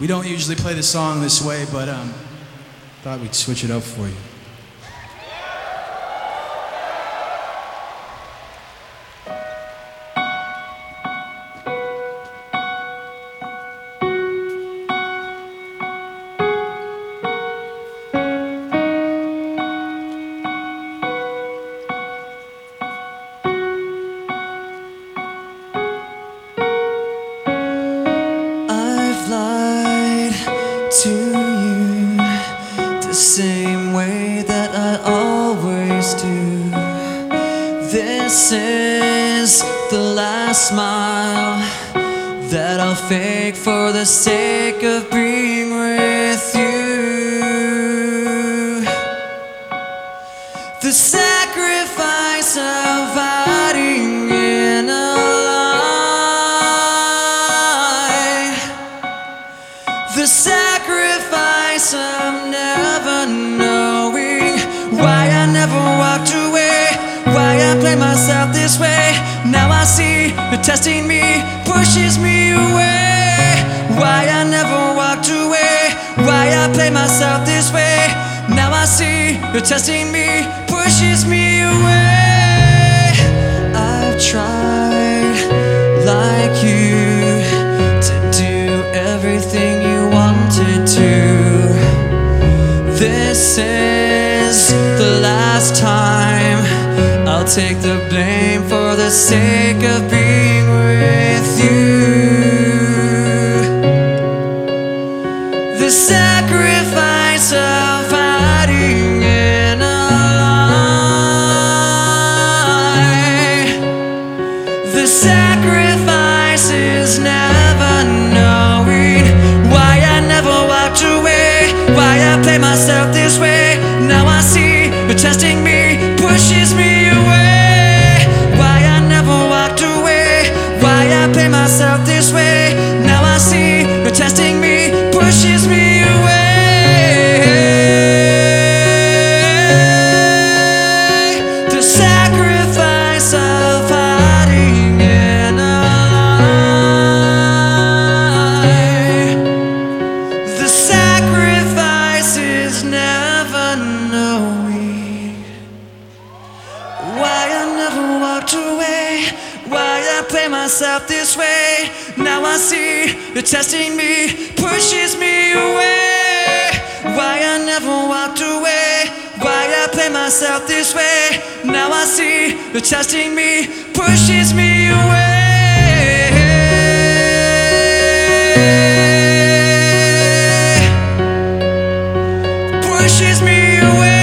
We don't usually play the song this way, but um, thought we'd switch it up for you. Same way that I always do. This is the last smile that I'll fake for the sake of being with you. The sacrifice of the testing me pushes me away. Why I never walked away, why I play myself this way. Now I see you're testing me pushes me away. I've tried like you to do everything you wanted to. This is the last time I'll take the blame for the sake of being with you. The sacrifice of hiding in a lie. The sacrifice is never knowing why I never walked away, why I play myself this way. Now I see you're testing me pushes me way. Now I see the testing me pushes me away. The sacrifice of hiding in a lie. The sacrifice is never knowing why I never walked away, play myself this way. Now I see you're testing me, pushes me away. Why I never walked away. Why I play myself this way. Now I see you're testing me, pushes me away. pushes me away